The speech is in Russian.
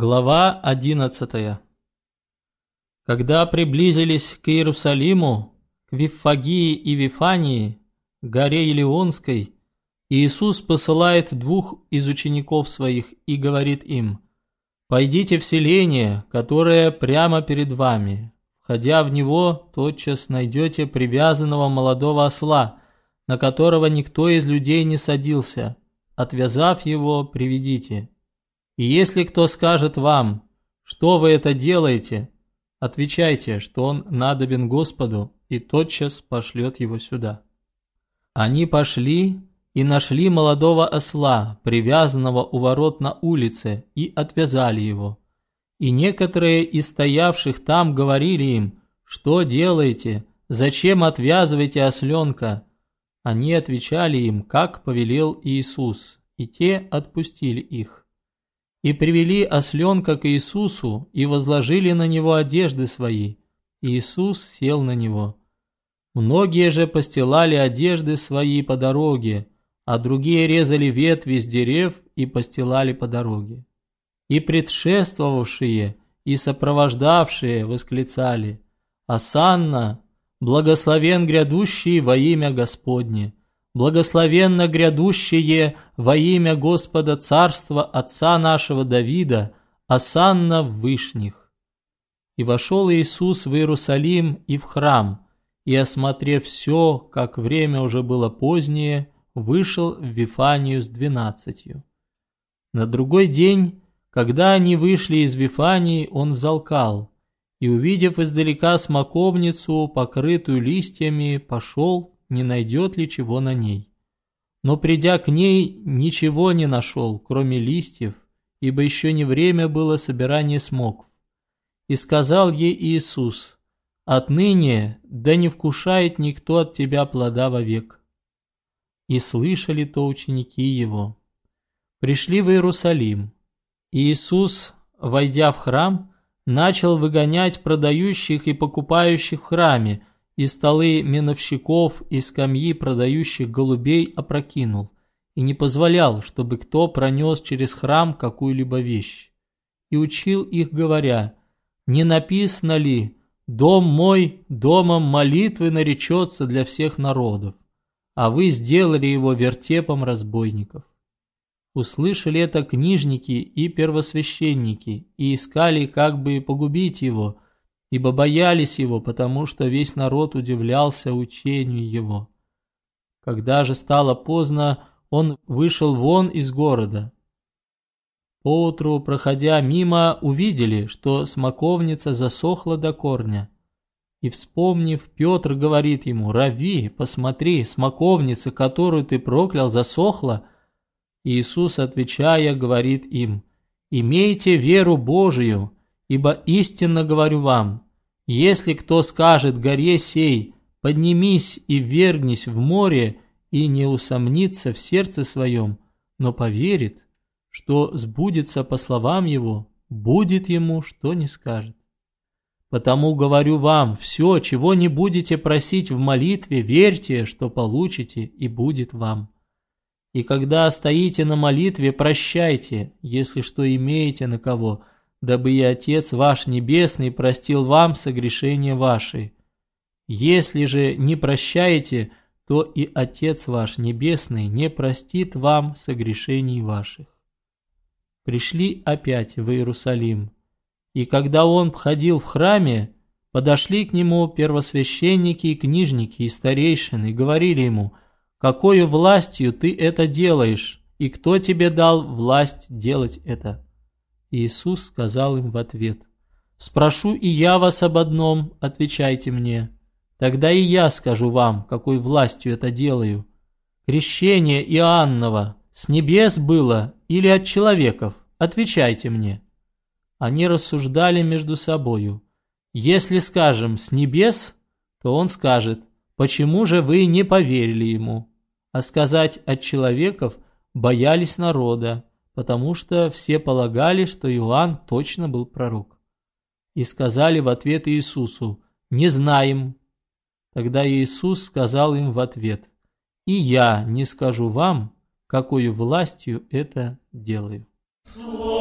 Глава 11 Когда приблизились к Иерусалиму, к Виффагии и Вифании, горе Елеонской, Иисус посылает двух из учеников своих и говорит им, «Пойдите в селение, которое прямо перед вами. Входя в него, тотчас найдете привязанного молодого осла, на которого никто из людей не садился. Отвязав его, приведите». И если кто скажет вам, что вы это делаете, отвечайте, что он надобен Господу, и тотчас пошлет его сюда. Они пошли и нашли молодого осла, привязанного у ворот на улице, и отвязали его. И некоторые из стоявших там говорили им, что делаете, зачем отвязываете осленка? Они отвечали им, как повелел Иисус, и те отпустили их. И привели осленка к Иисусу и возложили на него одежды свои. Иисус сел на него. Многие же постилали одежды свои по дороге, а другие резали ветви с дерев и постилали по дороге. И предшествовавшие и сопровождавшие восклицали «Асанна, благословен грядущий во имя Господне!» Благословенно грядущее во имя Господа Царства Отца нашего Давида, осанна в вышних. И вошел Иисус в Иерусалим и в храм, и, осмотрев все, как время уже было позднее, вышел в Вифанию с двенадцатью. На другой день, когда они вышли из Вифании, он взалкал, и, увидев издалека смоковницу, покрытую листьями, пошел не найдет ли чего на ней. Но придя к ней, ничего не нашел, кроме листьев, ибо еще не время было собирания смокв. И сказал ей Иисус, «Отныне да не вкушает никто от тебя плода вовек». И слышали то ученики его. Пришли в Иерусалим. И Иисус, войдя в храм, начал выгонять продающих и покупающих в храме, и столы миновщиков и скамьи продающих голубей опрокинул и не позволял, чтобы кто пронес через храм какую-либо вещь. И учил их, говоря, «Не написано ли, дом мой домом молитвы наречется для всех народов, а вы сделали его вертепом разбойников». Услышали это книжники и первосвященники и искали как бы погубить его – ибо боялись его, потому что весь народ удивлялся учению его. Когда же стало поздно, он вышел вон из города. Поутру, проходя мимо, увидели, что смоковница засохла до корня. И вспомнив, Петр говорит ему, «Рави, посмотри, смоковница, которую ты проклял, засохла». Иисус, отвечая, говорит им, «Имейте веру Божию, Ибо истинно говорю вам, если кто скажет горе сей, поднимись и вергнись в море, и не усомнится в сердце своем, но поверит, что сбудется по словам его, будет ему, что не скажет. Потому говорю вам, все, чего не будете просить в молитве, верьте, что получите, и будет вам. И когда стоите на молитве, прощайте, если что имеете на кого – дабы и Отец ваш Небесный простил вам согрешения ваши. Если же не прощаете, то и Отец ваш Небесный не простит вам согрешений ваших. Пришли опять в Иерусалим, и когда он входил в храме, подошли к нему первосвященники и книжники и старейшины говорили ему, «Какою властью ты это делаешь, и кто тебе дал власть делать это?» Иисус сказал им в ответ, «Спрошу и я вас об одном, отвечайте мне. Тогда и я скажу вам, какой властью это делаю. Крещение Иоаннова с небес было или от человеков? Отвечайте мне». Они рассуждали между собою. Если скажем «с небес», то он скажет «почему же вы не поверили ему?» А сказать «от человеков» боялись народа, потому что все полагали, что Иоанн точно был пророк. И сказали в ответ Иисусу, «Не знаем». Тогда Иисус сказал им в ответ, «И я не скажу вам, какой властью это делаю». Слово